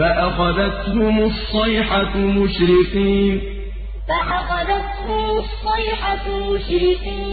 فأخذتهم الصيحة مشرقين. فأخذتهم الصيحة مشرقين.